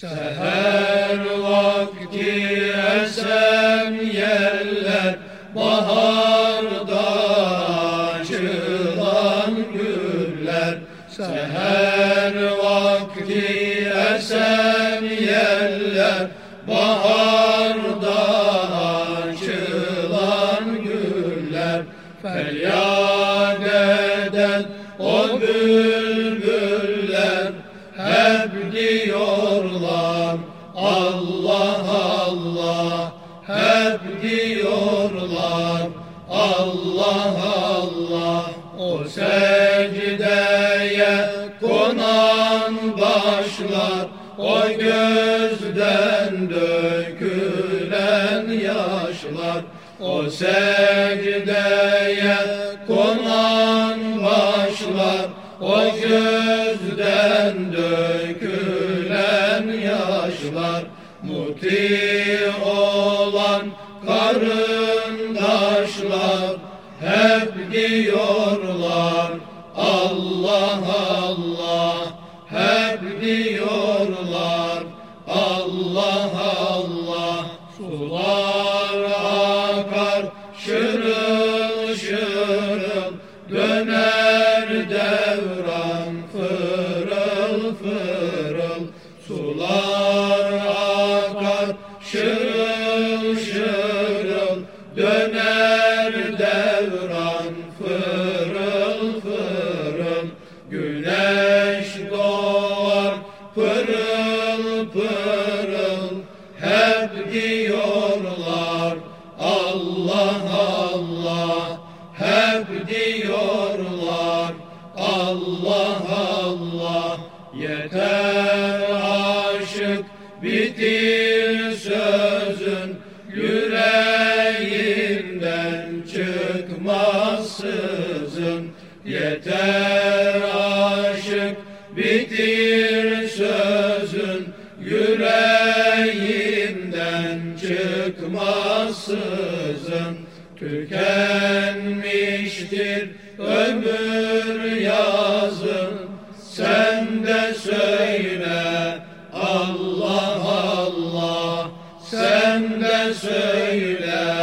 Seher vakti esen yeller Baharda açılan güller. Seher vakti esen yeller Baharda açılan güller. Feryat eden o bülbüller Hep diyorlar Allah Allah. Hep diyorlar. Allah Allah. O secdeye konan başlar. O gözden dökülen yaşlar. O secdeye konan başlar. O gözden dökülen yaşlar Muti olan karındaşlar Hep diyorlar Allah Allah. Hep diyorlar Allah Allah. Sular akar şırıl şırıl Döner devran fırıl fırıl. Güneş doğar pırıl pırıl. Hep diyorlar Allah Allah. Hep diyorlar Allah Allah. Yeter aşık bitir sözün çıkmaz sızın Yeter aşık bitir sözün. Yüreğinden çıkmaz sızın Tükenmiştir ömür yazın. Sen de söyle Allah Allah. Sen de söyle